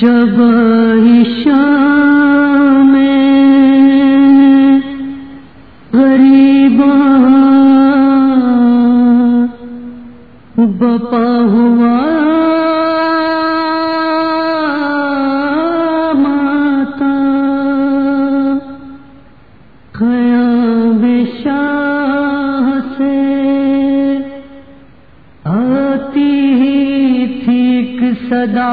جب شام غریب بپا ہوا ماتا خیام شاہ سے آتی ہی تھی صدا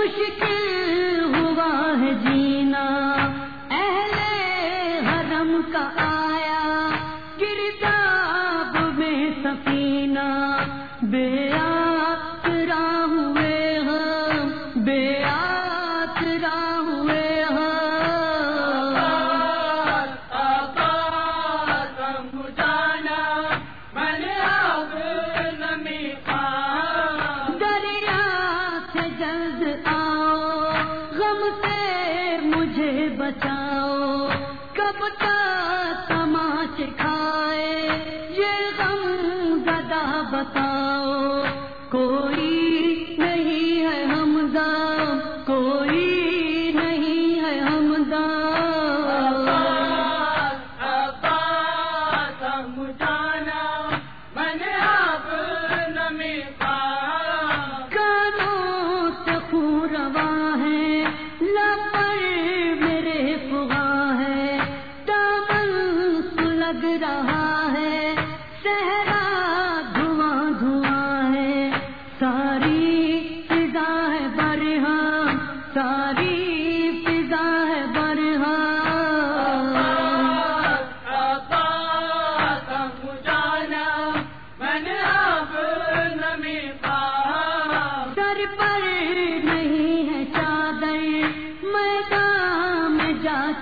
مشکل بتا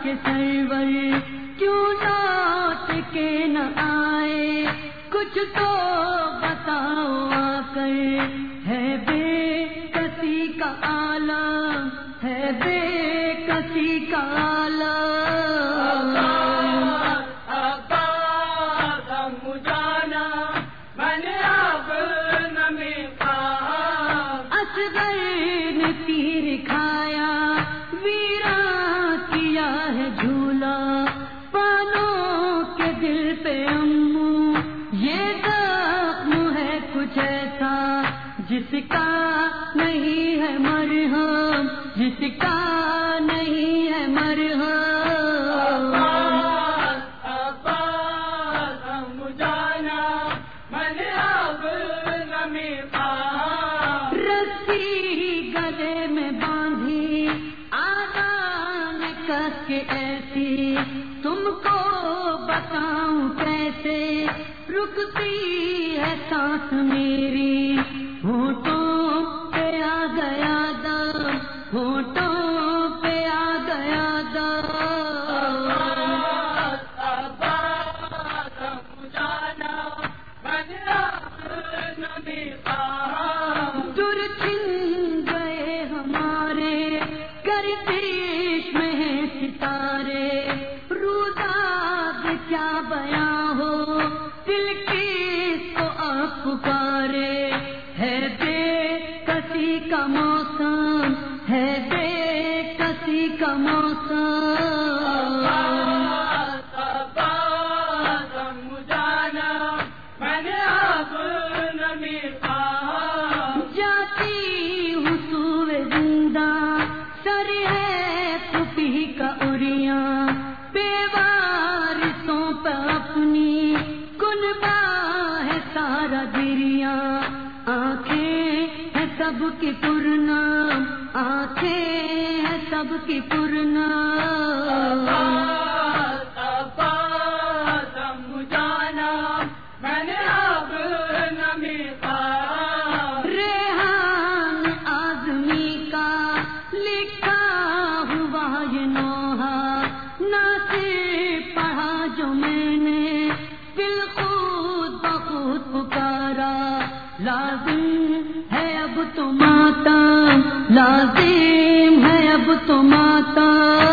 کے سرور۔ کیوں لوٹ کے نہ آئے؟ کچھ تو بتاؤ آ کر پہ امو یہ زخم ہے کچھ ایسا جس کا آدان ایسی تم کو بتاؤں کیسے؟ رکتی ہے سانس میری ہوٹوں پہ آ گیا دم ہوٹوں ہے بے کسی کا موسم ہے بے کسی کا موسم۔ سب کی پورنا آنکھیں ہے سب کی پورنا ریحان آدمی کا لکھا ہوا یہ نوحہ لازم ہے اب تو ماتا